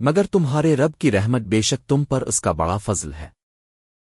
مگر تمہارے رب کی رحمت بے شک تم پر اس کا بڑا فضل ہے۔